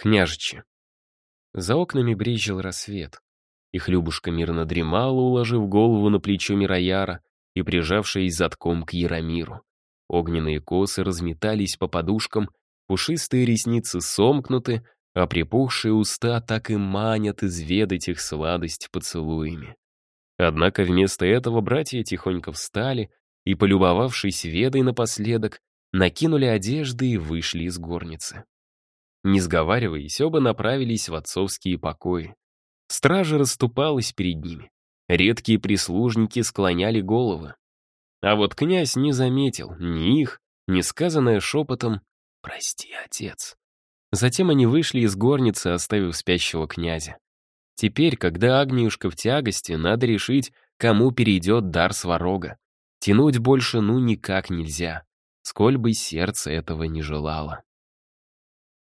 Княжичи. За окнами брезжил рассвет. Их Любушка мирно дремала, уложив голову на плечо Мирояра и прижавшись затком к Яромиру. Огненные косы разметались по подушкам, пушистые ресницы сомкнуты, а припухшие уста так и манят изведать их сладость поцелуями. Однако вместо этого братья тихонько встали и, полюбовавшись ведой напоследок, накинули одежды и вышли из горницы. Не сговариваясь, оба направились в отцовские покои. Стража расступалась перед ними. Редкие прислужники склоняли головы. А вот князь не заметил ни их, ни сказанное шепотом «Прости, отец». Затем они вышли из горницы, оставив спящего князя. Теперь, когда Агниюшка в тягости, надо решить, кому перейдет дар сварога. Тянуть больше ну никак нельзя, сколь бы сердце этого не желало.